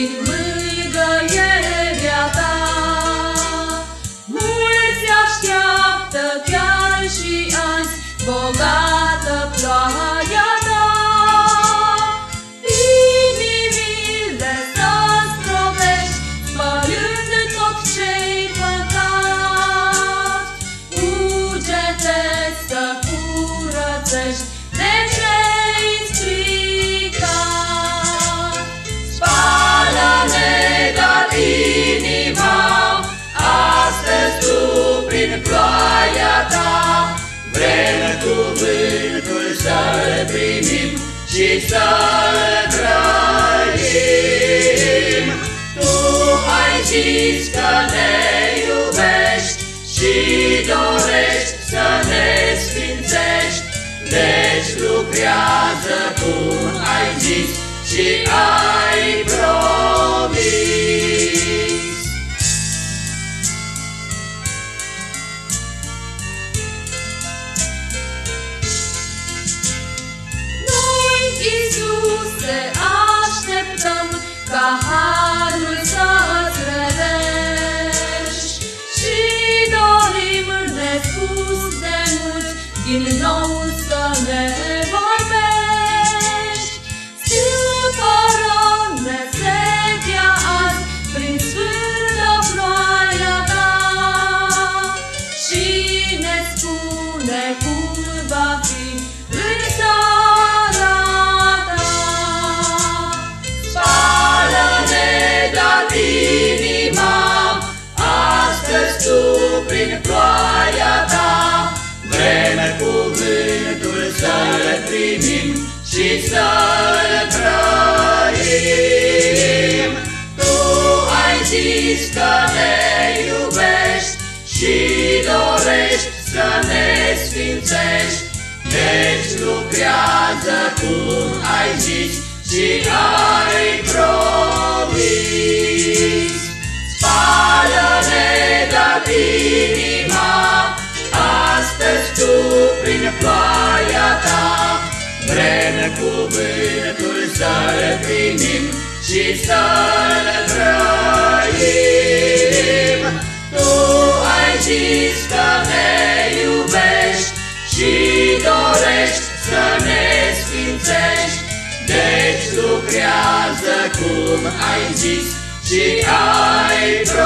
din și dorești să ne sfințești, deci lucrează cum ai zis și ai promis. Noi, Iisuse, dorim nespus de mult din nou să ne lucrează cum ai zis și ai promis. Spală-ne, dar inima, astăzi tu prin ploaia ta, vrem cuvântul să-l primim și să-l trăim. Tu ai zis că ne ne sfințești, deci lucrează cum ai zis și ai promis.